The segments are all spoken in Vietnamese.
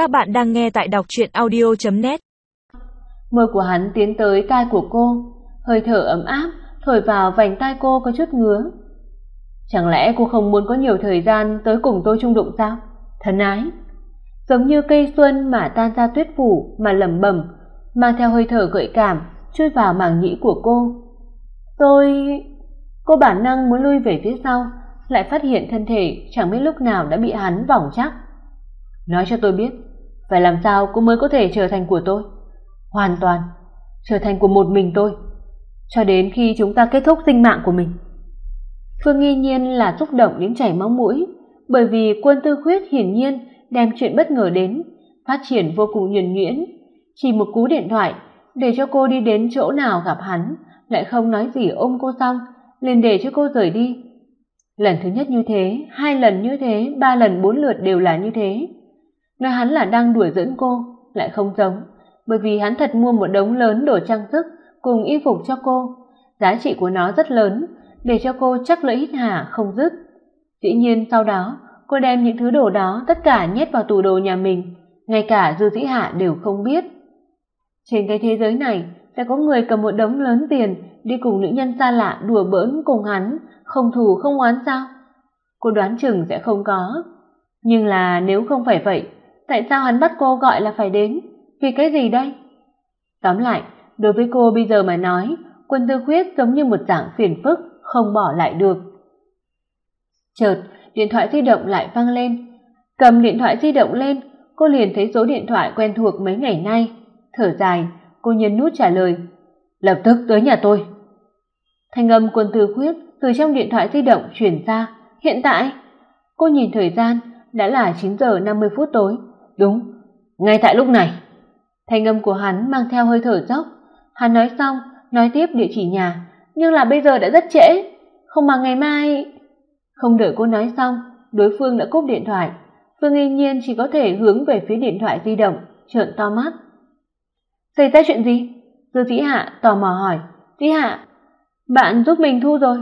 Các bạn đang nghe tại đọc truyện audio.net Môi của hắn tiến tới tai của cô, hơi thở ấm áp thổi vào vành tai cô có chút ngứa. Chẳng lẽ cô không muốn có nhiều thời gian tới cùng tôi chung đụng sao? Thân ái, giống như cây xuân mà tan ra tuyết phủ mà lẩm bẩm, mang theo hơi thở gợi cảm chui vào màng nhĩ của cô. Tôi cô bản năng muốn lui về phía sau, lại phát hiện thân thể chẳng biết lúc nào đã bị hắn vòng chắc. Nói cho tôi biết, phải làm sao cô mới có thể trở thành của tôi? Hoàn toàn trở thành của một mình tôi, cho đến khi chúng ta kết thúc sinh mạng của mình. Phương Nghi Nhiên là xúc động đến chảy máu mũi, bởi vì Quân Tư Khuyết hiển nhiên đem chuyện bất ngờ đến, phát triển vô cùng nhuần nhuyễn, chỉ một cú điện thoại để cho cô đi đến chỗ nào gặp hắn, lại không nói gì ôm cô xong, liền để cho cô rời đi. Lần thứ nhất như thế, hai lần như thế, ba lần bốn lượt đều là như thế. Nói hắn là đang đuổi dẫn cô, lại không giống, bởi vì hắn thật mua một đống lớn đồ trang sức cùng y phục cho cô, giá trị của nó rất lớn, để cho cô chắc lợi hít hà không dứt. Dĩ nhiên sau đó, cô đem những thứ đồ đó tất cả nhét vào tủ đồ nhà mình, ngay cả Dư Dĩ Hạ đều không biết. Trên cái thế giới này sẽ có người cầm một đống lớn tiền đi cùng nữ nhân xa lạ đùa bỡn cùng hắn, không thù không oán sao? Cô đoán chừng sẽ không có. Nhưng là nếu không phải vậy, tại sao hắn bắt cô gọi là phải đến? Vì cái gì đây? Tóm lại, đối với cô bây giờ mà nói, quân tư khuyết giống như một dạng phiền phức, không bỏ lại được. Chợt, điện thoại di động lại vang lên. Cầm điện thoại di động lên, cô liền thấy số điện thoại quen thuộc mấy ngày nay. Thở dài, cô nhấn nút trả lời. Lập tức tới nhà tôi. Thanh âm quân tư khuyết từ trong điện thoại di động truyền ra. Hiện tại, cô nhìn thời gian, đã là 9 giờ 50 phút tối. Đúng, ngay tại lúc này. Thanh âm của hắn mang theo hơi thở dốc. Hắn nói xong, nói tiếp địa chỉ nhà, nhưng là bây giờ đã rất trễ, không mà ngày mai. Không đợi cô nói xong, đối phương đã cúp điện thoại. Phương Nghi Nhiên chỉ có thể hướng về phía điện thoại di động, trợn to mắt. Xảy ra chuyện gì? Dư Dĩ Hạ tò mò hỏi. Dĩ Hạ, bạn giúp mình thu rồi.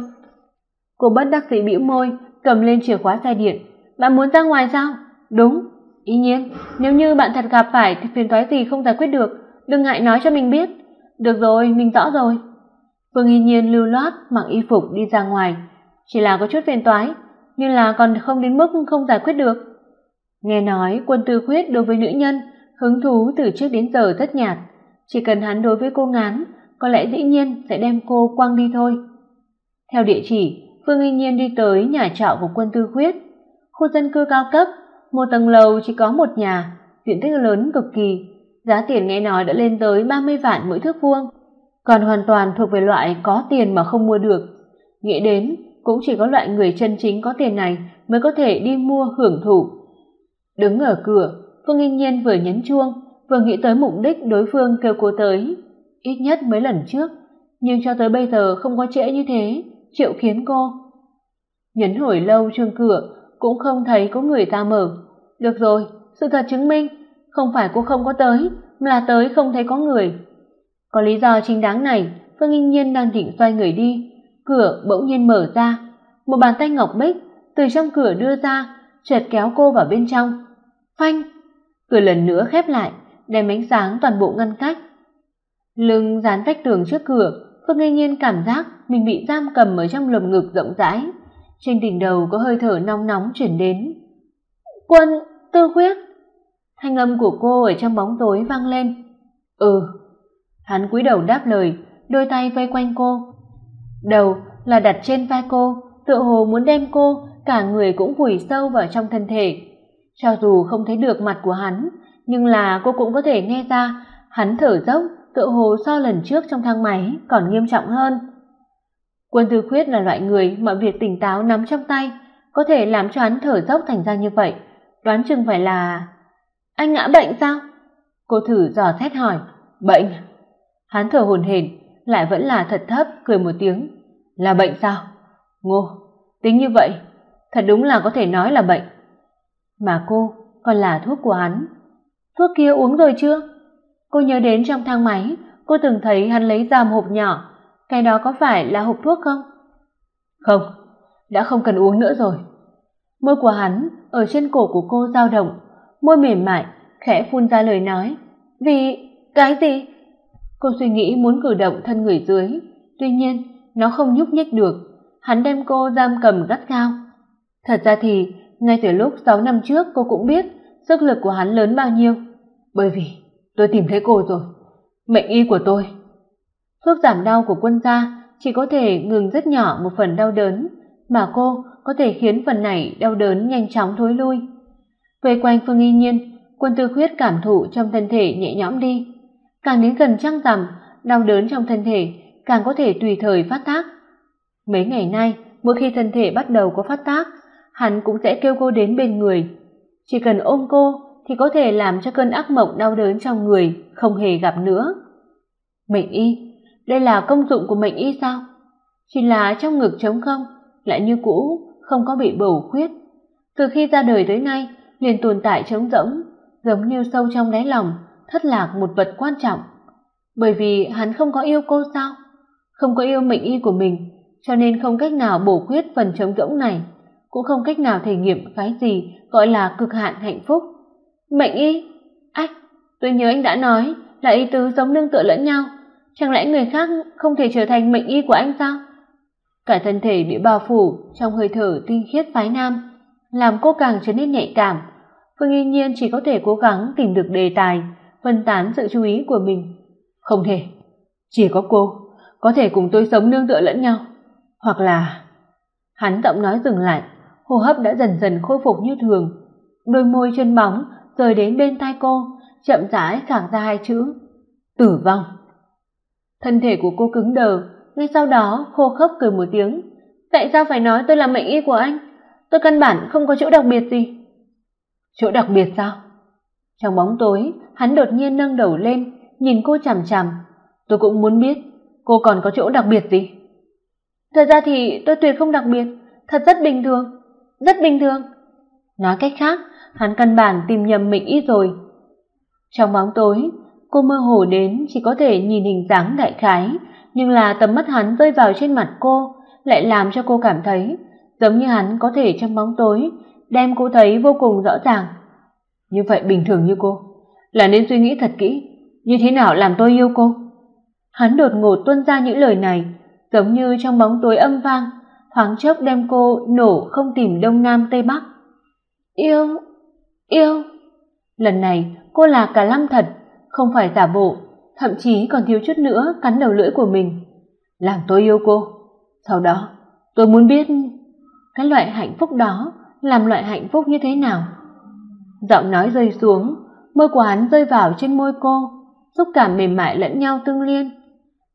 Cô bất đắc dĩ bĩu môi, cầm lên chìa khóa xe điện. Bạn muốn ra ngoài sao? Đúng. Ý nhiên, nếu như bạn thật gặp phải thì phiền toái gì không giải quyết được, đừng ngại nói cho mình biết. Được rồi, mình rõ rồi. Phương Y Nhiên lưu loát mặc y phục đi ra ngoài, chỉ là có chút phiền toái, nhưng là còn không đến mức không giải quyết được. Nghe nói Quân Tư Khuyết đối với nữ nhân hứng thú từ trước đến giờ rất nhạt, chỉ cần hắn đối với cô ngán, có lẽ dĩ nhiên sẽ đem cô quăng đi thôi. Theo địa chỉ, Phương Y Nhiên đi tới nhà trọ của Quân Tư Khuyết, khu dân cư cao cấp, một tầng lầu chỉ có một nhà, diện tích lớn cực kỳ, giá tiền nghe nói đã lên tới 30 vạn mỗi thước vuông, còn hoàn toàn thuộc về loại có tiền mà không mua được. Nghĩ đến, cũng chỉ có loại người chân chính có tiền này mới có thể đi mua hưởng thụ. Đứng ở cửa, Phương Nghi Nhiên vừa nhấn chuông, vừa nghĩ tới mục đích đối phương kêu cô tới, ít nhất mấy lần trước, nhưng cho tới bây giờ không có trễ như thế, triệu khiến cô. Nhấn hồi lâu chuông cửa, cũng không thấy có người ra mở. Được rồi, sự thật chứng minh, không phải cô không có tới, mà là tới không thấy có người. Có lý do chính đáng này, Phương Nghi Nhiên đang định xoay người đi, cửa bỗng nhiên mở ra, một bàn tay ngọc bích từ trong cửa đưa ra, chợt kéo cô vào bên trong. Phanh, cửa lần nữa khép lại, đem ánh sáng toàn bộ ngăn cách. Lưng dán vách tường trước cửa, Phương Nghi Nhiên cảm giác mình bị giam cầm ở trong lồng ngực rộng rãi, trên đỉnh đầu có hơi thở nóng nóng chuyển đến. "Quân, Tư Khuyết." Thanh âm của cô ở trong bóng tối vang lên. "Ừ." Hắn cúi đầu đáp lời, đôi tay vây quanh cô. Đầu là đặt trên vai cô, tựa hồ muốn đem cô cả người cũng vùi sâu vào trong thân thể. Cho dù không thấy được mặt của hắn, nhưng là cô cũng có thể nghe ra hắn thở dốc, tựa hồ so lần trước trong thang máy còn nghiêm trọng hơn. Quân Tư Khuyết là loại người mọi việc tỉnh táo nắm trong tay, có thể làm cho hắn thở dốc thành ra như vậy, đoán chừng phải là anh ngã bệnh sao? Cô thử dò xét hỏi, bệnh? À? Hắn thở hổn hển, lại vẫn là thật thấp cười một tiếng, là bệnh sao? Ngô, tính như vậy, thật đúng là có thể nói là bệnh. Mà cô còn là thuốc của hắn. Thuốc kia uống rồi chưa? Cô nhớ đến trong thang máy, cô từng thấy hắn lấy ra một hộp nhỏ, cái đó có phải là hộp thuốc không? Không, đã không cần uống nữa rồi. Môi của hắn ở trên cổ của cô dao động, môi mềm mại, khẽ phun ra lời nói, "Vì cái gì?" Cô suy nghĩ muốn cử động thân người dưới, tuy nhiên nó không nhúc nhích được, hắn đem cô giam cầm gắt gao. Thật ra thì, ngay từ lúc 6 năm trước cô cũng biết sức lực của hắn lớn bao nhiêu, bởi vì tôi tìm thấy cô rồi, mệnh y của tôi. Thuốc giảm đau của quân gia chỉ có thể ngừng rất nhỏ một phần đau đớn, mà cô có thể khiến phần này đau đớn nhanh chóng thối lui. Về quanh Phương Y Nhiên, Quân Tư Khuyết cảm thụ trong thân thể nhẹ nhõm đi, càng đến gần trăng rằm, đau đớn trong thân thể càng có thể tùy thời phát tác. Mấy ngày nay, mỗi khi thân thể bắt đầu có phát tác, hắn cũng sẽ kêu cô đến bên người. Chỉ cần ôm cô thì có thể làm cho cơn ác mộng đau đớn trong người không hề gặp nữa. Mệnh y, đây là công dụng của mệnh y sao? Chỉ là trong ngực trống không, lại như cũ, không có bị bầu khuyết. Từ khi ra đời tới nay, liền tồn tại trống rỗng, giống như sâu trong đáy lòng, thất lạc một vật quan trọng. Bởi vì hắn không có yêu cô sao? Không có yêu mệnh y của mình, cho nên không cách nào bổ khuyết phần trống rỗng này, cũng không cách nào thể nghiệm cái gì gọi là cực hạn hạnh phúc. Mệnh y? Ách, tôi nhớ anh đã nói là y tứ giống nương tựa lẫn nhau, chẳng lẽ người khác không thể trở thành mệnh y của anh sao? Cả thân thể bị bao phủ trong hơi thở tinh khiết phái nam, làm cô càng trở nên nhạy cảm. Phương Y Nhiên chỉ có thể cố gắng tìm được đề tài, phân tán sự chú ý của mình. Không thể, chỉ có cô có thể cùng tôi sống nương tựa lẫn nhau, hoặc là Hắn giọng nói dừng lại, hô hấp đã dần dần khôi phục như thường, đôi môi chân bóng rời đến bên tai cô, chậm rãi khạc ra hai chữ: tử vong. Thân thể của cô cứng đờ, ngay sau đó khô khốc cười một tiếng, "Tại sao phải nói tôi là mệnh y của anh? Tôi căn bản không có chỗ đặc biệt gì." "Chỗ đặc biệt sao?" Trong bóng tối, hắn đột nhiên nâng đầu lên, nhìn cô chằm chằm. "Tôi cũng muốn biết, cô còn có chỗ đặc biệt gì?" "Thật ra thì tôi tuyệt không đặc biệt, thật rất bình thường, rất bình thường." Nói cách khác, hắn căn bản tìm nhầm mệnh y rồi. Trong bóng tối, cô mơ hồ đến chỉ có thể nhìn hình dáng đại khái, nhưng là tầm mắt hắn rơi vào trên mặt cô, lại làm cho cô cảm thấy giống như hắn có thể trong bóng tối đem cô thấy vô cùng rõ ràng. Như vậy bình thường như cô, là nên suy nghĩ thật kỹ, như thế nào làm tôi yêu cô. Hắn đột ngột tuôn ra những lời này, giống như trong bóng tối âm vang, thoáng chốc đem cô nổ không tìm đông nam tây bắc. Yêu, yêu. Lần này cô là cả lăng thật, không phải giả bộ, thậm chí còn thiếu chút nữa cắn đầu lưỡi của mình. Làm tôi yêu cô. Sau đó, tôi muốn biết cái loại hạnh phúc đó làm loại hạnh phúc như thế nào. Giọng nói rơi xuống, môi của hắn rơi vào trên môi cô, xúc cảm mềm mại lẫn nhau tương liên.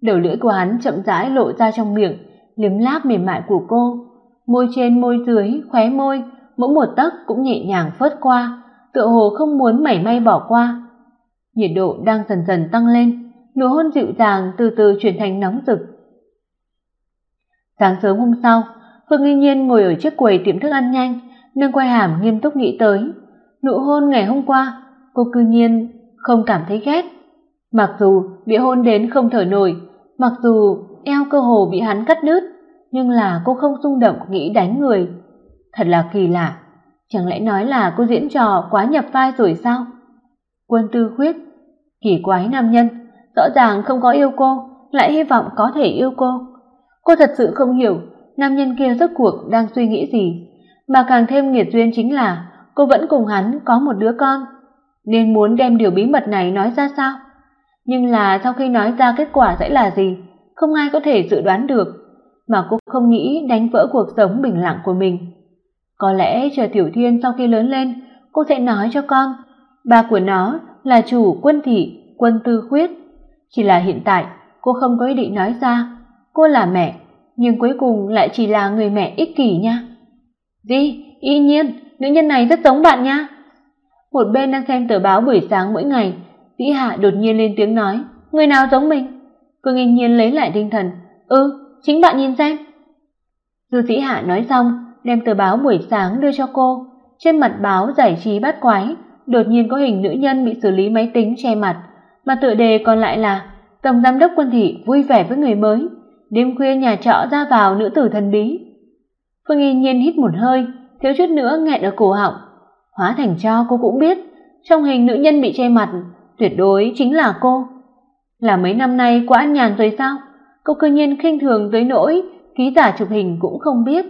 Đầu lưỡi của hắn chậm rãi lộ ra trong miệng, liếm láp mềm mại của cô. Môi trên môi dưới, khóe môi, mỗi một tấc cũng nhẹ nhàng phớt qua, tựa hồ không muốn mảy may bỏ qua. Nhiệt độ đang dần dần tăng lên, nụ hôn dịu dàng từ từ chuyển thành nóng rực. Sáng sớm hôm sau, Phương Nghi Nhiên ngồi ở chiếc quầy tiệm thức ăn nhanh, nâng quay hàm nghiêm túc nghĩ tới, nụ hôn ngày hôm qua, cô cư nhiên không cảm thấy ghét. Mặc dù bị hôn đến không thở nổi, mặc dù eo cơ hồ bị hắn cắt đứt, nhưng là cô không rung động nghĩ đánh người. Thật là kỳ lạ, chẳng lẽ nói là cô diễn trò quá nhập vai rồi sao? Quân Tư Khuyết, kỳ quái nam nhân, rõ ràng không có yêu cô, lại hy vọng có thể yêu cô. Cô thật sự không hiểu nam nhân kia rốt cuộc đang suy nghĩ gì, mà càng thêm nghiệt duyên chính là cô vẫn cùng hắn có một đứa con, nên muốn đem điều bí mật này nói ra sao? Nhưng là sau khi nói ra kết quả sẽ là gì, không ai có thể dự đoán được, mà cô không nghĩ đánh vỡ cuộc sống bình lặng của mình. Có lẽ chờ Tiểu Thiên sau khi lớn lên, cô sẽ nói cho con, ba của nó là chủ quân thị, quân tư khuyết. Chỉ là hiện tại, cô không có ý định nói ra, cô là mẹ, nhưng cuối cùng lại chỉ là người mẹ ích kỷ nha. Gì? Y nhiên, nữ nhân này rất giống bạn nha. Một bên đang xem tờ báo buổi sáng mỗi ngày, Vĩ Hạ đột nhiên lên tiếng nói, người nào giống mình? Phương Yên Nhiên lấy lại tinh thần, "Ừ, chính bạn nhìn xem." Dư Vĩ Hạ nói xong, đem tờ báo buổi sáng đưa cho cô, trên mặt báo giải trí bát quái, đột nhiên có hình nữ nhân bị xử lý máy tính che mặt, mà tựa đề còn lại là Tổng giám đốc quân thị vui vẻ với người mới, đêm khuya nhà trọ ra vào nữ tử thần bí. Phương Yên Nhiên hít một hơi, thiếu chút nữa nghẹn ở cổ họng. Hóa thành cho cô cũng biết, trong hình nữ nhân bị che mặt, tuyệt đối chính là cô. Là mấy năm nay quá an nhàn rồi sao? Cô cư nhiên khinh thường tới nỗi ký giả chụp hình cũng không biết.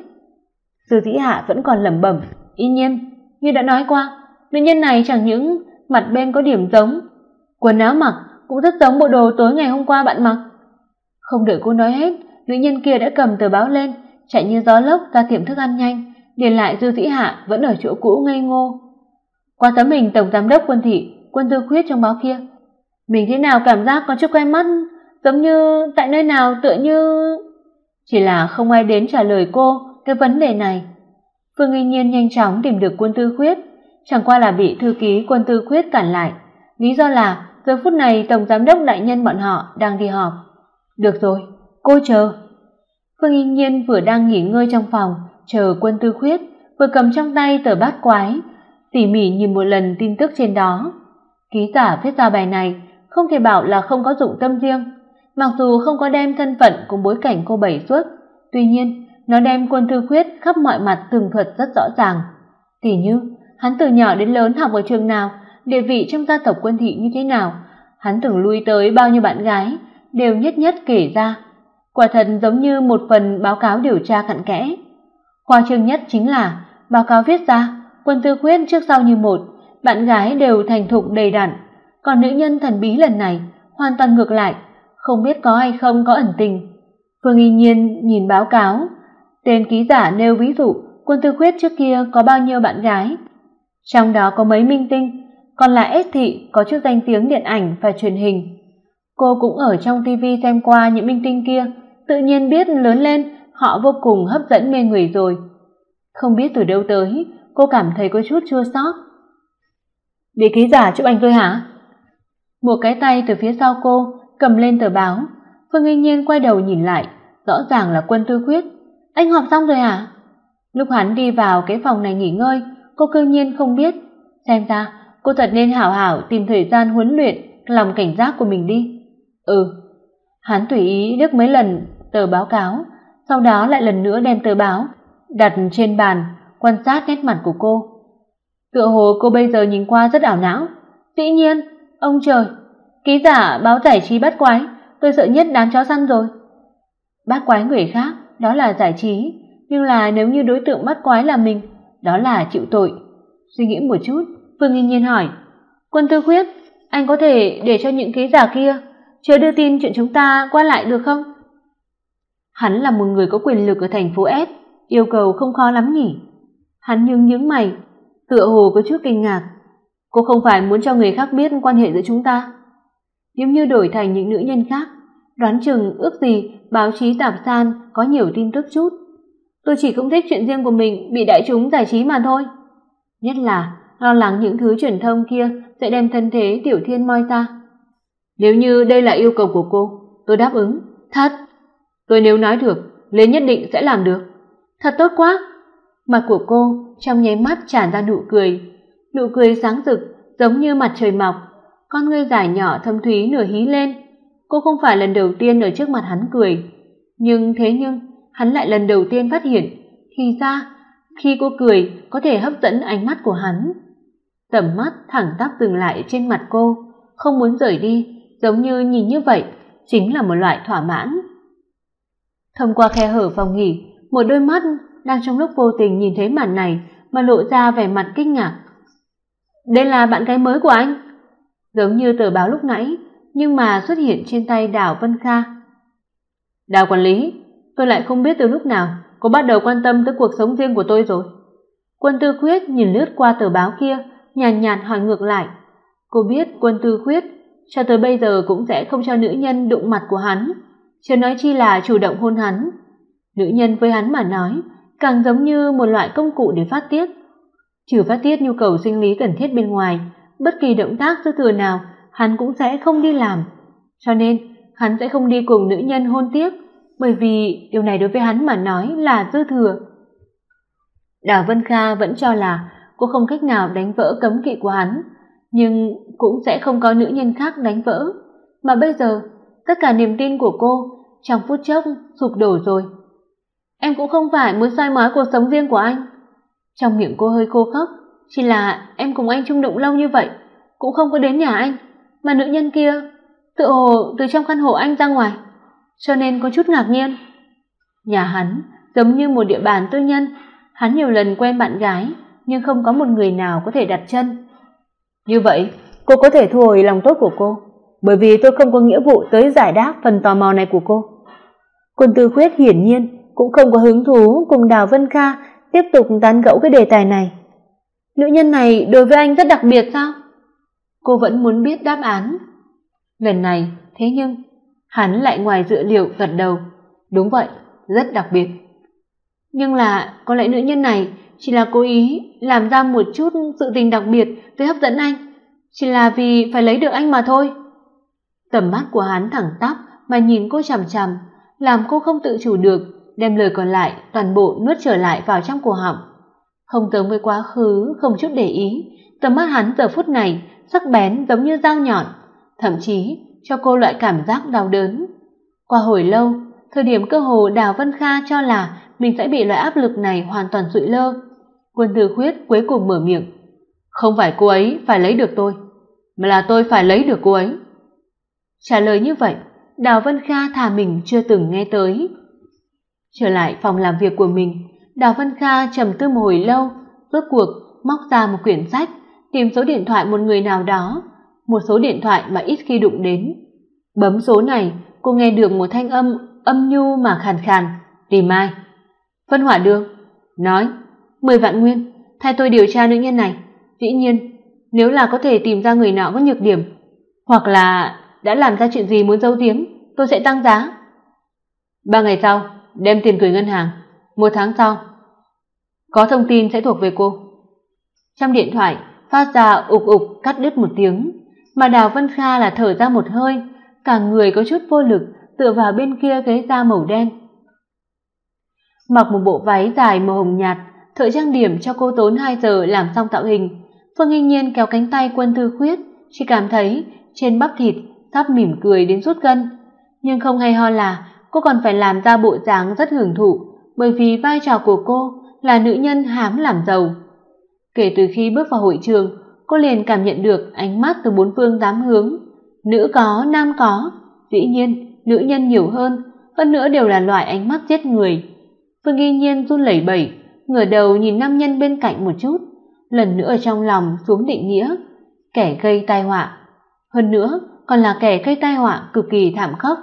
Sư Dĩ Hạ vẫn còn lẩm bẩm, "Y nhiên, như đã nói qua, nữ nhân này chẳng những mặt bên có điểm giống, quần áo mặc cũng rất giống bộ đồ tối ngày hôm qua bạn mặc." Không đợi cô nói hết, nữ nhân kia đã cầm tờ báo lên, chạy như gió lốc ra tiệm thức ăn nhanh, để lại Dư Dĩ Hạ vẫn ở chỗ cũ ngây ngô. Qua tấm hình tổng giám đốc quân thị, quân tư khuyết trong báo kia, mình thế nào cảm giác có chút quen mắt, giống như tại nơi nào tựa như chỉ là không ai đến trả lời cô cái vấn đề này. Phương Nghi Nhiên nhanh chóng tìm được quân tư khuyết, chẳng qua là bị thư ký quân tư khuyết cản lại, lý do là giờ phút này tổng giám đốc đại nhân bọn họ đang đi họp. Được rồi, cô chờ. Phương Yên Nhiên vừa đang nghỉ ngơi trong phòng, chờ quân tư khuyết, vừa cầm trong tay tờ bát quái, tỉ mỉ nhìn một lần tin tức trên đó. Ký giả viết ra bài này không thể bảo là không có dụng tâm riêng, mặc dù không có đem thân phận cùng bối cảnh cô bảy suốt, tuy nhiên nó đem quân tư khuyết khắp mọi mặt tường thuật rất rõ ràng. Tỉ như, hắn từ nhỏ đến lớn học ở trường nào, địa vị trong gia tộc quân thị như thế nào, hắn từng lui tới bao nhiêu bạn gái, đều nhất nhất kể ra. Quả thật giống như một phần báo cáo điều tra cặn kẽ. Khoa trương nhất chính là báo cáo viết ra, quân tư khuyết trước sau như một, bạn gái đều thành thục đầy đặn, còn nữ nhân thần bí lần này hoàn toàn ngược lại, không biết có hay không có ẩn tình. Phương Y Nhiên nhìn báo cáo, tên ký giả nêu ví dụ quân tư khuyết trước kia có bao nhiêu bạn gái, trong đó có mấy minh tinh, còn là S thị có chút danh tiếng điện ảnh và truyền hình. Cô cũng ở trong TV xem qua những minh tinh kia, tự nhiên biết lớn lên họ vô cùng hấp dẫn mê người rồi. Không biết từ đâu tới, cô cảm thấy có chút chua xót. "Bị ký giả chụp ảnh tôi hả?" Một cái tay từ phía sau cô cầm lên tờ báo, Phương Nghi Nhiên quay đầu nhìn lại, rõ ràng là Quân Tư Khuyết. "Anh họp xong rồi hả?" Lúc hắn đi vào cái phòng này nghỉ ngơi, cô cư nhiên không biết, xem ra cô thật nên hảo hảo tìm thời gian huấn luyện lòng cảnh giác của mình đi. Ừ. Hắn tùy ý liếc mấy lần tờ báo cáo, sau đó lại lần nữa đem tờ báo đặt trên bàn, quan sát nét mặt của cô. Tựa hồ cô bây giờ nhìn qua rất ảo não. Dĩ nhiên, ông trời, ký giả báo giải trí bắt quái, tôi sợ nhất đám chó săn rồi. Bắt quái người khác, đó là giải trí, nhưng là nếu như đối tượng bắt quái là mình, đó là chịu tội. Suy nghĩ một chút, Phương Nghi Nhiên hỏi, "Quân Tư Khuyết, anh có thể để cho những ký giả kia chờ đưa tin chuyện chúng ta qua lại được không?" Hắn là một người có quyền lực ở thành phố S, yêu cầu không khó lắm nhỉ? Hắn nhướng nhướng mày, tựa hồ có chút kinh ngạc. Cô không phải muốn cho người khác biết quan hệ giữa chúng ta? Nếu như đổi thành những nữ nhân khác, đoán chừng ước gì báo chí tạp san có nhiều tin tức chút. Tôi chỉ không thích chuyện riêng của mình bị đại chúng giải trí mà thôi. Nhất là lo lắng những thứ truyền thông kia sẽ đem thân thế Tiểu Thiên moi ra. Nếu như đây là yêu cầu của cô, tôi đáp ứng. Thật. Tôi nếu nói được, Lê nhất định sẽ làm được. Thật tốt quá. Mặt của cô trong nháy mắt tràn ra nụ cười, nụ cười sáng rực giống như mặt trời mọc, con ngươi dài nhỏ thâm thúy nửa hí lên. Cô không phải lần đầu tiên ở trước mặt hắn cười, nhưng thế nhưng hắn lại lần đầu tiên phát hiện, thì ra khi cô cười có thể hấp dẫn ánh mắt của hắn. Tầm mắt thẳng tắp dừng lại trên mặt cô, không muốn rời đi, giống như nhìn như vậy chính là một loại thỏa mãn. Thông qua khe hở phòng nghỉ, một đôi mắt đang trong lúc vô tình nhìn thấy màn này mà lộ ra vẻ mặt kinh ngạc. "Đây là bạn gái mới của anh?" Giống như tờ báo lúc nãy, nhưng mà xuất hiện trên tay Đào Vân Kha. "Đào quản lý, tôi lại không biết từ lúc nào cô bắt đầu quan tâm tới cuộc sống riêng của tôi rồi." Quân Tư Khuyết nhìn lướt qua tờ báo kia, nhàn nhạt, nhạt hỏi ngược lại. Cô biết Quân Tư Khuyết cho tới bây giờ cũng sẽ không cho nữ nhân đụng mặt của hắn, chưa nói chi là chủ động hôn hắn. Nữ nhân với hắn mà nói, càng giống như một loại công cụ để phát tiết. Trừ phát tiết nhu cầu sinh lý cần thiết bên ngoài, bất kỳ động tác dư thừa nào hắn cũng sẽ không đi làm. Cho nên, hắn sẽ không đi cùng nữ nhân hôn tiếp, bởi vì điều này đối với hắn mà nói là dư thừa. Đào Vân Kha vẫn cho là cô không cách nào đánh vỡ cấm kỵ của hắn, nhưng cũng sẽ không có nữ nhân khác đánh vỡ. Mà bây giờ, tất cả niềm tin của cô trong phút chốc sụp đổ rồi. Em cũng không phải muốn soi mói cuộc sống riêng của anh. Trong miệng cô hơi khô khốc, chỉ là em cùng anh chung đụng lâu như vậy, cũng không có đến nhà anh, mà nữ nhân kia tự hồ từ trong căn hộ anh ra ngoài, cho nên có chút ngạc nhiên. Nhà hắn giống như một địa bàn tư nhân, hắn nhiều lần quen bạn gái, nhưng không có một người nào có thể đặt chân. Như vậy, cô có thể thu hồi lòng tốt của cô, bởi vì tôi không có nghĩa vụ tới giải đáp phần tò mò này của cô. Quân Tư Khuyết hiển nhiên cũng không có hứng thú cùng Đào Vân Kha tiếp tục tán gẫu cái đề tài này. Nữ nhân này đối với anh rất đặc biệt sao? Cô vẫn muốn biết đáp án. Lần này, thế nhưng hắn lại ngoài dự liệu gật đầu. Đúng vậy, rất đặc biệt. Nhưng là có lẽ nữ nhân này chỉ là cố ý làm ra một chút sự tình đặc biệt để hấp dẫn anh, chỉ là vì phải lấy được anh mà thôi. Tầm mắt của hắn thẳng tắp mà nhìn cô chằm chằm, làm cô không tự chủ được, đem lời còn lại toàn bộ nuốt trở lại vào trong cổ họng. Không giống với quá khứ, không chút để ý, tầm mắt hắn giờ phút này sắc bén giống như dao nhọn, thậm chí cho cô loại cảm giác đau đớn. Qua hồi lâu, thời điểm cơ hồ Đào Vân Kha cho là mình sẽ bị loại áp lực này hoàn toàn sụi lơ. Quân Tử Khuyết cuối cùng mở miệng, "Không phải cô ấy phải lấy được tôi, mà là tôi phải lấy được cô ấy." Trả lời như vậy, Đào Vân Kha thà mình chưa từng nghe tới. Trở lại phòng làm việc của mình, Đào Vân Kha trầm tư một hồi lâu, rốt cuộc móc ra một quyển sách, tìm số điện thoại một người nào đó, một số điện thoại mà ít khi đụng đến. Bấm số này, cô nghe được một thanh âm âm nhu mà khàn khàn, "Tìm ai?" Phân Hỏa Đường nói, "10 vạn nguyên, thay tôi điều tra nữ nhân này, dĩ nhiên, nếu là có thể tìm ra người nào có nhược điểm, hoặc là đã làm ra chuyện gì muốn giấu giếm, tôi sẽ tăng giá." Ba ngày sau, đem tiền gửi ngân hàng, một tháng sau có thông tin sẽ thuộc về cô. Trong điện thoại phát ra ục ục cắt đứt một tiếng, mà Đào Vân Kha là thở ra một hơi, cả người có chút vô lực tựa vào bên kia ghế da màu đen. Mặc một bộ váy dài màu hồng nhạt, thợ trang điểm cho cô tốn 2 giờ làm xong tạo hình. Phương Nghi Nhiên kéo cánh tay Quân Thư Khuyết, chỉ cảm thấy trên bắp thịt sắp mỉm cười đến rút gân, nhưng không hay ho là cô còn phải làm ra bộ dáng rất hưởng thụ, bởi vì vai trò của cô là nữ nhân hám làm giàu. Kể từ khi bước vào hội trường, cô liền cảm nhận được ánh mắt từ bốn phương tám hướng, nữ có, nam có, dĩ nhiên nữ nhân nhiều hơn, hơn nữa đều là loại ánh mắt giết người. Phương Nghi Nhiên run lẩy bẩy, ngửa đầu nhìn nam nhân bên cạnh một chút, lần nữa ở trong lòng xuống định nghĩa, kẻ gây tai họa. Hơn nữa, còn là kẻ gây tai họa cực kỳ thảm khốc.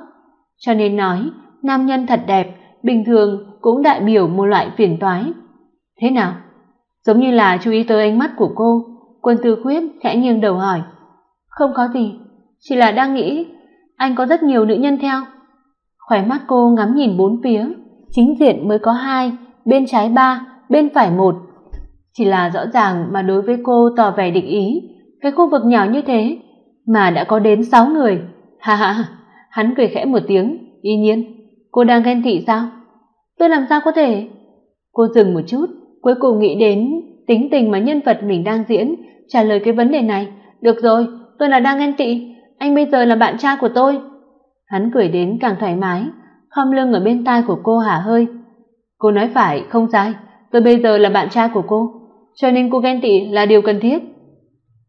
Cho nên nói, nam nhân thật đẹp, bình thường cũng đại biểu một loại phiền toái. Thế nào? Giống như là chú ý tới ánh mắt của cô, Quân Tư Khuyết khẽ nghiêng đầu hỏi. Không có gì, chỉ là đang nghĩ anh có rất nhiều nữ nhân theo. Khóe mắt cô ngắm nhìn bốn phía, chính diện mới có hai, bên trái ba, bên phải một. Chỉ là rõ ràng mà đối với cô tỏ vẻ định ý, cái khu vực nhỏ như thế mà đã có đến sáu người. Ha ha, hắn cười khẽ một tiếng, y nhiên, cô đang ghen tị sao? Tôi làm sao có thể? Cô dừng một chút, cuối cùng nghĩ đến tính tình mà nhân vật mình đang diễn, trả lời cái vấn đề này. Được rồi, tôi là đang ghen tị, anh bây giờ là bạn trai của tôi. Hắn cười đến càng thoải mái, khom lưng ở bên tai của cô hả hơi. Cô nói phải, không sai, tôi bây giờ là bạn trai của cô, cho nên cô ghen tị là điều cần thiết.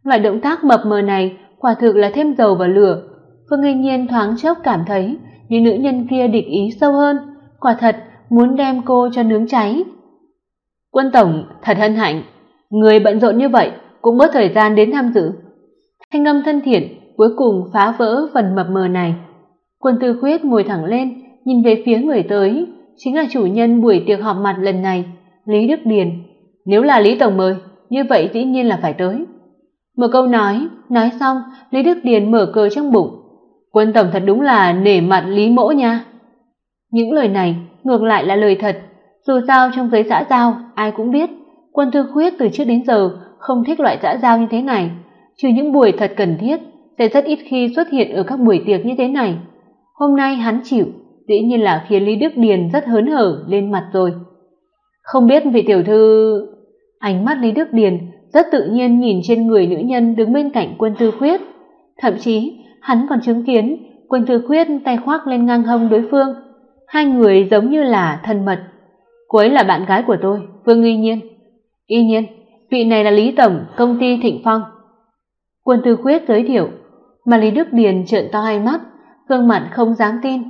Loại động tác mập mờ này quả thực là thêm dầu vào lửa. Phương Nghi Nhiên thoáng chốc cảm thấy những nữ nhân kia địch ý sâu hơn, quả thật muốn đem cô cho nướng cháy. Quân tổng thật hân hạnh, người bận rộn như vậy cũng mất thời gian đến tham dự. Thanh âm thân thiện cuối cùng phá vỡ phần mập mờ này. Quân Tư Khuyết ngồi thẳng lên, nhìn về phía người tới, chính là chủ nhân buổi tiệc họp mặt lần này, Lý Đức Điền. Nếu là Lý tổng mời, như vậy dĩ nhiên là phải tới. Một câu nói, nói xong, Lý Đức Điền mở cờ trong bụng. Quân tổng thật đúng là nể mặt Lý Mỗ nha. Những lời này ngược lại là lời thật, dù sao trong giới xã giao ai cũng biết, Quân Tư Khuyết từ trước đến giờ không thích loại xã giao như thế này, trừ những buổi thật cần thiết sẽ rất ít khi xuất hiện ở các buổi tiệc như thế này. Hôm nay hắn chịu, dĩ nhiên là khiến Lý Đức Điền rất hớn hở lên mặt rồi. Không biết vị tiểu thư... Ánh mắt Lý Đức Điền rất tự nhiên nhìn trên người nữ nhân đứng bên cạnh quân tư khuyết. Thậm chí, hắn còn chứng kiến quân tư khuyết tay khoác lên ngang hông đối phương. Hai người giống như là thân mật. Cô ấy là bạn gái của tôi, Vương Y Nhiên. Y Nhiên, vị này là Lý Tổng, công ty Thịnh Phong. Quân Tư Khuyết giới thiệu, mà Lý Đức Điền trợn to hai mắt, gương mặt không dám tin.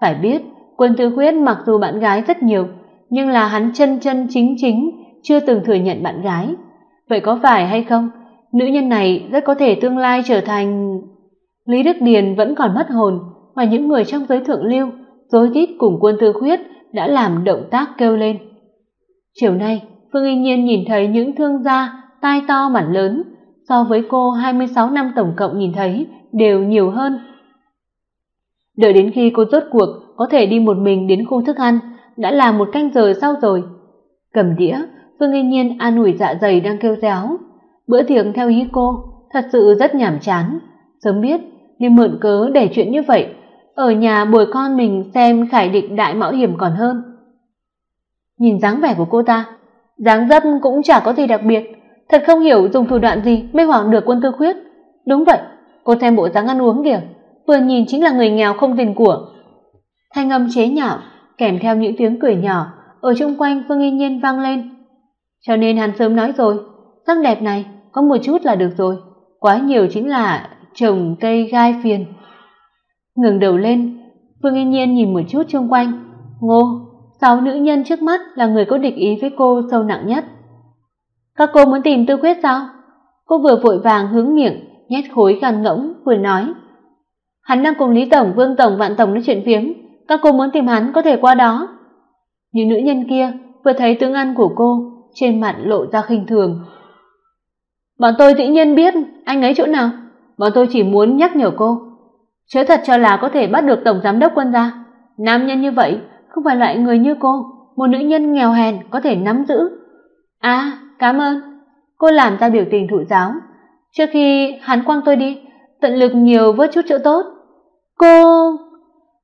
Phải biết, Quân Tư Khuyết mặc dù bạn gái rất nhiều, nhưng là hắn chân chân chính chính chưa từng thừa nhận bạn gái. Vậy có phải hay không? Nữ nhân này rất có thể tương lai trở thành Lý Đức Điền vẫn còn mất hồn, mà những người trong giới thượng lưu rối rít cùng Quân Tư Khuyết đã làm động tác kêu lên. Chiều nay, Phương Y Nhiên nhìn thấy những thương gia tai to mặt lớn, so với cô 26 năm tổng cộng nhìn thấy đều nhiều hơn. Đợi đến khi cô rốt cuộc có thể đi một mình đến khu thức ăn, đã là một canh giờ sau rồi. Cầm đĩa, Phương Y Nhiên an ủi dạ dày đang kêu réo. Bữa tiệc theo ý cô, thật sự rất nhàm chán. Sớm biết, nên mượn cớ để chuyện như vậy, ở nhà bồi con mình xem khải định đại mạo hiểm còn hơn. Nhìn dáng vẻ của cô ta, dáng dấp cũng chả có gì đặc biệt, thật không hiểu dùng thủ đoạn gì mê hoặc được quân tư khuyết. Đúng vậy, cô xem bộ dáng ăn uống kìa, vừa nhìn chính là người nghèo không tiền của. Thanh âm chế nhạo, kèm theo những tiếng cười nhỏ, ở xung quanh Phương Y Nhiên vang lên. Cho nên hắn sớm nói rồi, sắc đẹp này có một chút là được rồi, quá nhiều chính là trồng cây gai phiền. ngẩng đầu lên, Phương Y Nhiên nhìn một chút xung quanh. Ngô, sáu nữ nhân trước mắt là người có địch ý với cô sâu nặng nhất. Các cô muốn tìm Tư Quyết sao? Cô vừa vội vàng hướng miệng, nhét khối gan ngỗng vừa nói. Hắn đang cùng Lý tổng, Vương tổng, Vạn tổng nói chuyện phiếm, các cô muốn tìm hắn có thể qua đó. Những nữ nhân kia vừa thấy tướng ăn của cô, trên mặt lộ ra khinh thường. Bọn tôi dĩ nhiên biết anh ấy chỗ nào, bọn tôi chỉ muốn nhắc nhở cô, chớ thật cho là có thể bắt được tổng giám đốc quân gia. Nam nhân như vậy không phải loại người như cô, một nữ nhân nghèo hèn có thể nắm giữ. À, cảm ơn. Cô làm ra biểu tình thụ giáo. Trước khi hắn quăng tôi đi, tận lực nhiều vớt chút chỗ tốt. Cô...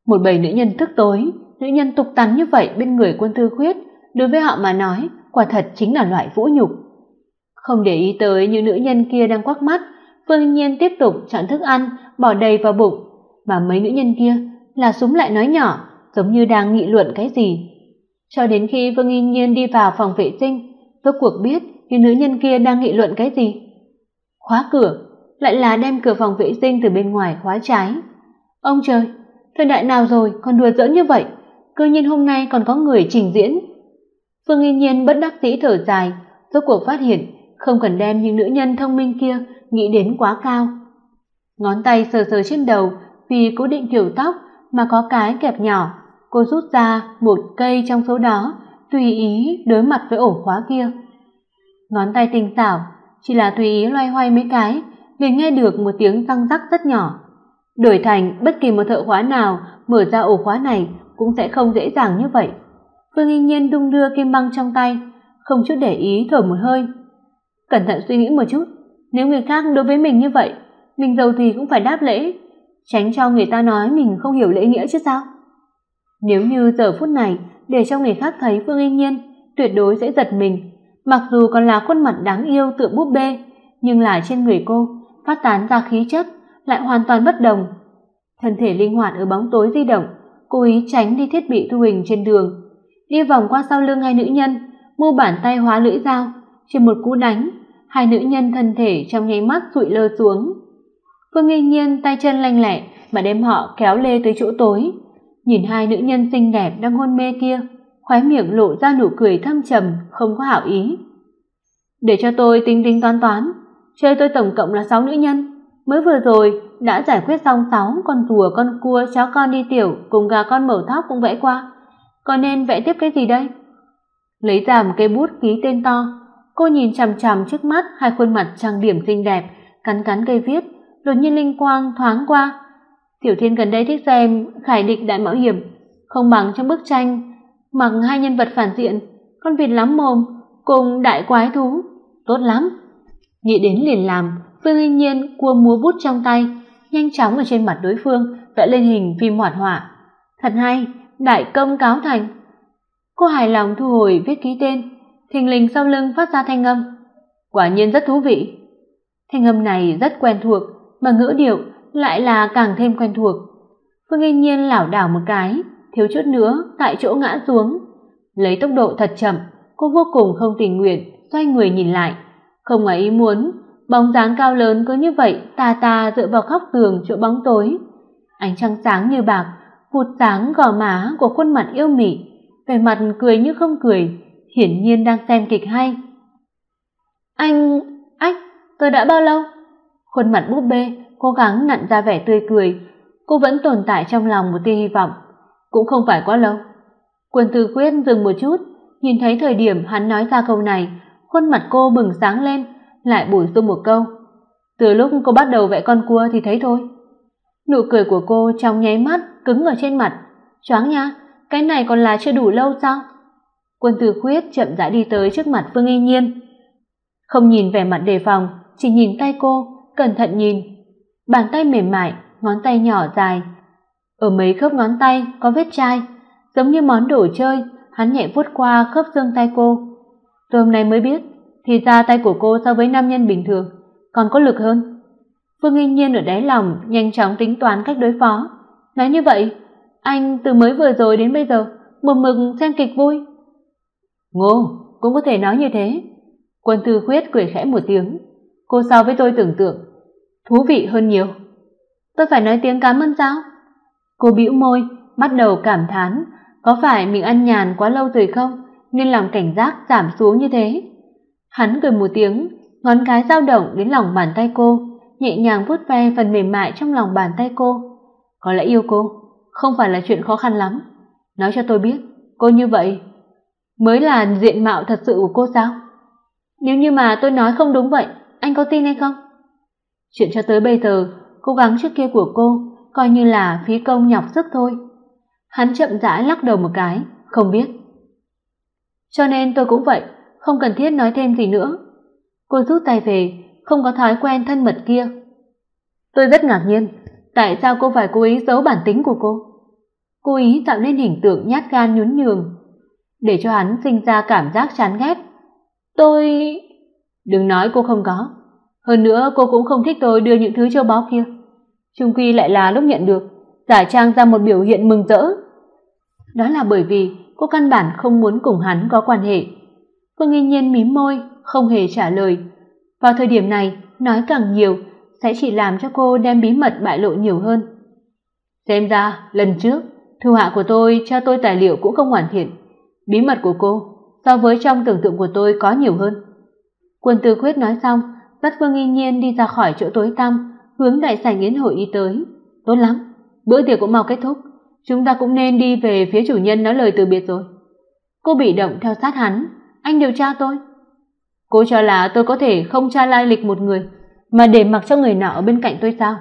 Một bầy nữ nhân thức tối, nữ nhân tục tắn như vậy bên người quân tư khuyết, đối với họ mà nói, quả thật chính là loại vũ nhục. Không để ý tới những nữ nhân kia đang quắc mắt, Phương Nhiên tiếp tục chọn thức ăn, bỏ đầy vào bụng, mà mấy nữ nhân kia là súng lại nói nhỏ, giống như đang nghị luận cái gì. Cho đến khi Vương Y Nhiên đi vào phòng vệ sinh, rốt cuộc biết thì nữ nhân kia đang nghị luận cái gì. Khóa cửa, lại là đem cửa phòng vệ sinh từ bên ngoài khóa trái. Ông trời, thời đại nào rồi còn đùa giỡn như vậy, cơ nhiên hôm nay còn có người trình diễn. Phương Y Nhiên bất đắc dĩ thở dài, rốt cuộc phát hiện không cần đem những nữ nhân thông minh kia nghĩ đến quá cao. Ngón tay sờ sờ trên đầu vì cố định kiểu tóc mà có cái kẹp nhỏ, cô rút ra một cây trong số đó, tùy ý đối mặt với ổ khóa kia. Ngón tay tinh xảo, chỉ là tùy ý loay hoay mấy cái, liền nghe được một tiếng răng rắc rất nhỏ. Đổi thành bất kỳ một thợ khóa nào mở ra ổ khóa này cũng sẽ không dễ dàng như vậy. Phương Y Nhiên đung đưa kim băng trong tay, không chút để ý thở một hơi. Cẩn thận suy nghĩ một chút, nếu người khác đối với mình như vậy, mình giàu thì cũng phải đáp lễ, tránh cho người ta nói mình không hiểu lễ nghĩa chứ sao? Nếu như giờ phút này để cho người khác thấy Phương Yên Nhiên, tuyệt đối sẽ giật mình, mặc dù còn là khuôn mặt đáng yêu tựa búp bê, nhưng là trên người cô phát tán ra khí chất lại hoàn toàn bất đồng. Thân thể linh hoạt ở bóng tối di động, cố ý tránh đi thiết bị thu hình trên đường, đi vòng qua sau lưng hai nữ nhân, mu bàn tay hóa lưỡi dao, trên một cú đánh, hai nữ nhân thân thể trong nháy mắt rụi lơ xuống. Phương Nghi Nhiên tay chân lanh lẹ mà đem họ kéo lê tới chỗ tối, nhìn hai nữ nhân xinh đẹp đang hôn mê kia, khóe miệng lộ ra nụ cười thâm trầm, không có hảo ý. Để cho tôi tính tính toán toán, chơi tôi tổng cộng là sáu nữ nhân, mới vừa rồi đã giải quyết xong sáu con rùa, con cua, chó con đi tiểu cùng gà con mẩu thóc cũng vẽ qua, còn nên vẽ tiếp cái gì đây? Lấy ra một cây bút ký tên to, cô nhìn chằm chằm trước mắt hai khuôn mặt trang điểm xinh đẹp, cắn cắn cây viết, đột nhiên linh quang thoáng qua. Tiểu Thiên gần đây thích xem khải địch đại mạo hiểm, không bằng trong bức tranh mặc hai nhân vật phản diện, con vịt lắm mồm cùng đại quái thú, tốt lắm. Nghĩ đến liền làm, Phương Yên Nhiên cua múa bút trong tay, nhanh chóng ở trên mặt đối phương vẽ lên hình phim hoạt họa. Thật hay, đại công cáo thành. Cô hài lòng thu hồi viết ký tên, thình lình sau lưng phát ra thanh âm. Quả nhiên rất thú vị. Thanh âm này rất quen thuộc, mà ngữ điệu lại là càng thêm quen thuộc. Phương Yên Nhiên lảo đảo một cái, thiếu chút nữa tại chỗ ngã xuống. Lấy tốc độ thật chậm, cô vô cùng không tình nguyện xoay người nhìn lại, không ngoài ý muốn, bóng dáng cao lớn cứ như vậy tà tà dựa vào góc tường chỗ bóng tối. Ánh trăng sáng như bạc, vụt sáng gò má của khuôn mặt yêu mị, vẻ mặt cười như không cười, hiển nhiên đang xem kịch hay. Anh, ách, tôi đã bao lâu? Khuôn mặt búp bê cố gắng nặn ra vẻ tươi cười, cô vẫn tồn tại trong lòng một tia hy vọng, cũng không phải quá lâu. Quân Tư Quyết dừng một chút, nhìn thấy thời điểm hắn nói ra câu này, khuôn mặt cô bừng sáng lên, lại bổ sung một câu. Từ lúc cô bắt đầu vẽ con cua thì thấy thôi. Nụ cười của cô trong nháy mắt cứng ở trên mặt. Choáng nha, cái này còn là chưa đủ lâu sao? Quân Từ Khuyết chậm rãi đi tới trước mặt Phương Y Nhiên. Không nhìn vẻ mặt đề phòng, chỉ nhìn tay cô, cẩn thận nhìn. Bàn tay mềm mại, ngón tay nhỏ dài. Ở mấy khớp ngón tay có vết chai, giống như món đồ chơi, hắn nhẹ vuốt qua khớp xương tay cô. Tôi hôm nay mới biết, thì ra tay của cô so với nam nhân bình thường còn có lực hơn. Phương Nghi Nhiên ở đáy lòng nhanh chóng tính toán cách đối phó. Nói như vậy, anh từ mới vừa rồi đến bây giờ một mực xem kịch vui. Ngô, cũng có thể nói như thế. Quân Tư Khuyết cười khẽ một tiếng. Cô so với tôi tưởng tượng, thú vị hơn nhiều. Tôi phải nói tiếng cảm ơn sao? Cô bĩu môi, bắt đầu cảm thán, có phải mình ăn nhàn quá lâu rồi không, nên lòng cảnh giác giảm xuống như thế? Hắn cười một tiếng, ngón cái dao động đến lòng bàn tay cô, nhẹ nhàng vuốt ve phần mềm mại trong lòng bàn tay cô. Có lẽ yêu cô không phải là chuyện khó khăn lắm. Nói cho tôi biết, cô như vậy mới là diện mạo thật sự của cô sao? Nếu như mà tôi nói không đúng vậy, anh có tin hay không? Chuyện cho tới bây giờ, cố gắng trước kia của cô coi như là phí công nhọc sức thôi. Hắn chậm rãi lắc đầu một cái, không biết. Cho nên tôi cũng vậy, không cần thiết nói thêm gì nữa. Cô rút tay về, không có thói quen thân mật kia. Tôi rất ngạc nhiên, tại sao cô phải cố ý giấu bản tính của cô? Cố ý tạo nên hình tượng nhát gan nhún nhường, để cho hắn sinh ra cảm giác chán ghét. Tôi... Đừng nói cô không có. Hơn nữa cô cũng không thích tôi đưa những thứ châu báu kia. Trung quy lại là lúc nhận được, giả trang ra một biểu hiện mừng rỡ. Đó là bởi vì cô căn bản không muốn cùng hắn có quan hệ. Phương Nghi Nhiên mím môi, không hề trả lời. Vào thời điểm này, nói càng nhiều sẽ chỉ làm cho cô đem bí mật bại lộ nhiều hơn. Xem ra, lần trước, thư hạ của tôi cho tôi tài liệu cũng không hoàn thiện. Bí mật của cô so với trong tưởng tượng của tôi có nhiều hơn. Quân Tư Quyết nói xong, dắt Phương Nghi Nhiên đi ra khỏi chỗ tối tăm, hướng đại sảnh yến hội y tới. Tốt lắm, bữa tiệc cũng mau kết thúc, chúng ta cũng nên đi về phía chủ nhân nói lời từ biệt rồi. Cô bị động theo sát hắn, anh điều tra tôi. Cô cho là tôi có thể không tra lai lịch một người, mà để mặc cho người nào ở bên cạnh tôi sao?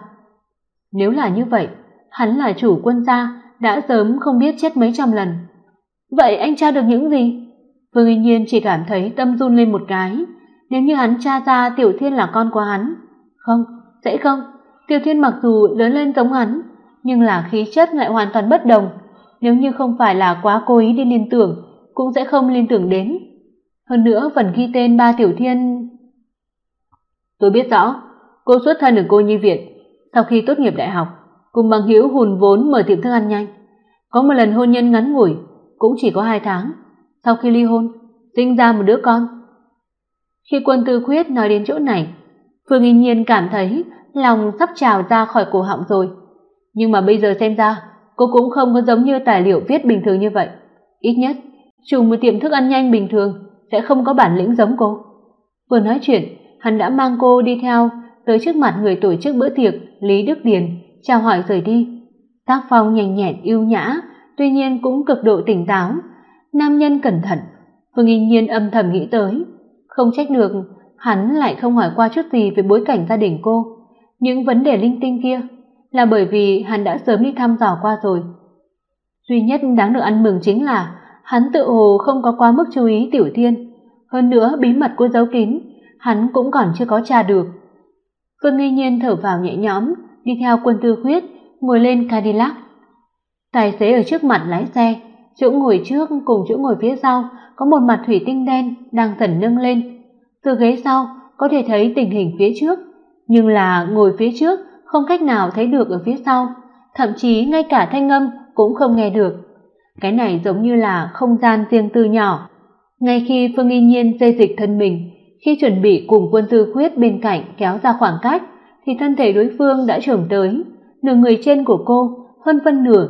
Nếu là như vậy, hắn là chủ quân gia, đã sớm không biết chết mấy trăm lần. Vậy anh tra được những gì? Vương Yên Nhiên chỉ cảm thấy tâm run lên một cái, nếu như hắn tra ra Tiểu Thiên là con của hắn. Không, sẽ không. Tiểu Thiên mặc dù lớn lên giống hắn, nhưng là khí chất lại hoàn toàn bất đồng. Nếu như không phải là quá cố ý đi liên tưởng, cũng sẽ không liên tưởng đến hơn nữa phần ghi tên ba tiểu thiên tôi biết rõ cô xuất thân ở cô nhi viện sau khi tốt nghiệp đại học cùng bằng hữu hùn vốn mở tiệm thức ăn nhanh có một lần hôn nhân ngắn ngủi cũng chỉ có hai tháng sau khi ly hôn sinh ra một đứa con khi quân tư khuyết nói đến chỗ này phương yên nhiên cảm thấy lòng sắp trào ra khỏi cổ họng rồi nhưng mà bây giờ xem ra cô cũng không có giống như tài liệu viết bình thường như vậy ít nhất chủ một tiệm thức ăn nhanh bình thường sẽ không có bản lĩnh giống cô. Vừa nói chuyện, hắn đã mang cô đi theo tới trước mặt người tổ chức bữa tiệc Lý Đức Điền, chào hỏi rời đi. Tác phong nhanh nhẹn yêu nhã, tuy nhiên cũng cực độ tỉnh táo. Nam nhân cẩn thận, Phương Yên Nhiên âm thầm nghĩ tới, không trách được, hắn lại không hỏi qua chút gì về bối cảnh gia đình cô. Những vấn đề linh tinh kia là bởi vì hắn đã sớm đi thăm dò qua rồi. Duy nhất đáng được ăn mừng chính là hắn tự hồ không có quá mức chú ý Tiểu Thiên, hơn nữa bí mật cô dấu kín, hắn cũng còn chưa có tra được. Phương Nghi Nhiên thở vào nhẹ nhõm, đi theo Quân Tư khuyết ngồi lên Cadillac. Tài xế ở trước mặt lái xe, chỗ ngồi trước cùng chỗ ngồi phía sau có một mặt thủy tinh đen đang dần nâng lên. Từ ghế sau có thể thấy tình hình phía trước, nhưng là ngồi phía trước không cách nào thấy được ở phía sau, thậm chí ngay cả thanh âm cũng không nghe được. Cái này giống như là không gian riêng tư nhỏ. Ngay khi Phương Y Nhiên dây dịch thân mình, Khi chuẩn bị cùng quân tư khuyết bên cạnh kéo ra khoảng cách, thì thân thể đối phương đã trưởng tới, nửa người trên của cô, hơn phân nửa.